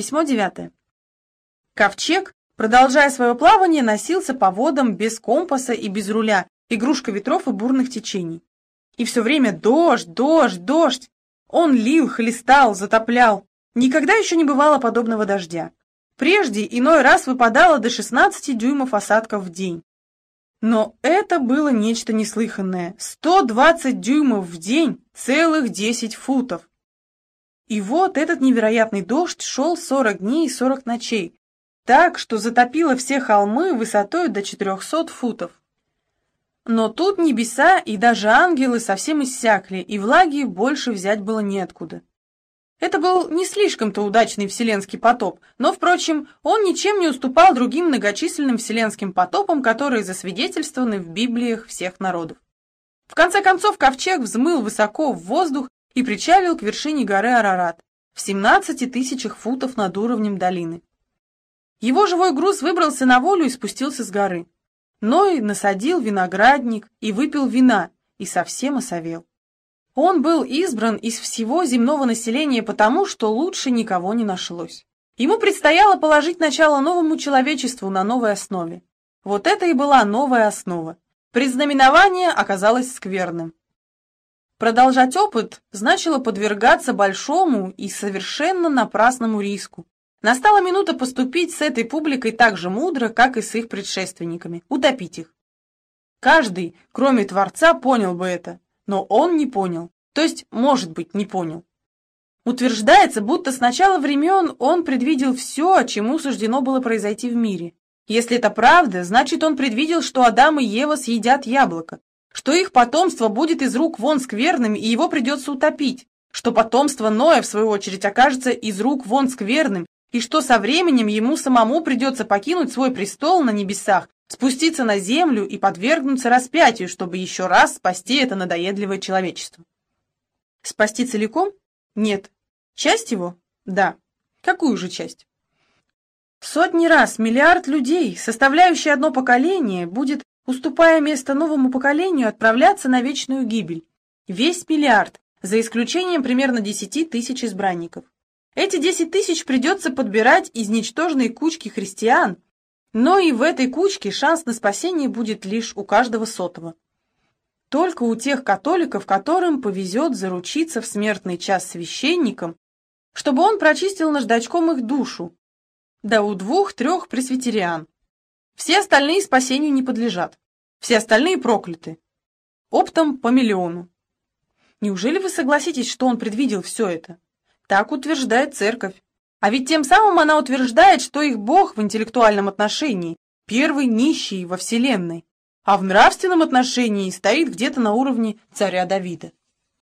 Письмо девятое. Ковчег, продолжая свое плавание, носился по водам без компаса и без руля, игрушка ветров и бурных течений. И все время дождь, дождь, дождь. Он лил, хлестал, затоплял. Никогда еще не бывало подобного дождя. Прежде иной раз выпадало до 16 дюймов осадков в день. Но это было нечто неслыханное. 120 дюймов в день, целых 10 футов. И вот этот невероятный дождь шел 40 дней и 40 ночей, так, что затопило все холмы высотой до 400 футов. Но тут небеса и даже ангелы совсем иссякли, и влаги больше взять было неоткуда. Это был не слишком-то удачный вселенский потоп, но, впрочем, он ничем не уступал другим многочисленным вселенским потопам, которые засвидетельствованы в Библиях всех народов. В конце концов, ковчег взмыл высоко в воздух и причалил к вершине горы Арарат, в 17 тысячах футов над уровнем долины. Его живой груз выбрался на волю и спустился с горы. Ной насадил виноградник и выпил вина, и совсем осовел. Он был избран из всего земного населения потому, что лучше никого не нашлось. Ему предстояло положить начало новому человечеству на новой основе. Вот это и была новая основа. Предзнаменование оказалось скверным. Продолжать опыт значило подвергаться большому и совершенно напрасному риску. Настала минута поступить с этой публикой так же мудро, как и с их предшественниками, утопить их. Каждый, кроме Творца, понял бы это, но он не понял, то есть, может быть, не понял. Утверждается, будто с начала времен он предвидел все, чему суждено было произойти в мире. Если это правда, значит, он предвидел, что Адам и Ева съедят яблоко, что их потомство будет из рук вон скверным, и его придется утопить, что потомство Ноя, в свою очередь, окажется из рук вон скверным, и что со временем ему самому придется покинуть свой престол на небесах, спуститься на землю и подвергнуться распятию, чтобы еще раз спасти это надоедливое человечество. Спасти целиком? Нет. Часть его? Да. Какую же часть? Сотни раз миллиард людей, составляющие одно поколение, будет уступая место новому поколению, отправляться на вечную гибель. Весь миллиард, за исключением примерно 10 тысяч избранников. Эти 10 тысяч придется подбирать из ничтожной кучки христиан, но и в этой кучке шанс на спасение будет лишь у каждого сотого. Только у тех католиков, которым повезет заручиться в смертный час священником, чтобы он прочистил наждачком их душу, да у двух-трех пресвитериан. Все остальные спасению не подлежат. Все остальные прокляты. Оптом по миллиону. Неужели вы согласитесь, что он предвидел все это? Так утверждает церковь. А ведь тем самым она утверждает, что их Бог в интеллектуальном отношении первый нищий во Вселенной, а в нравственном отношении стоит где-то на уровне царя Давида.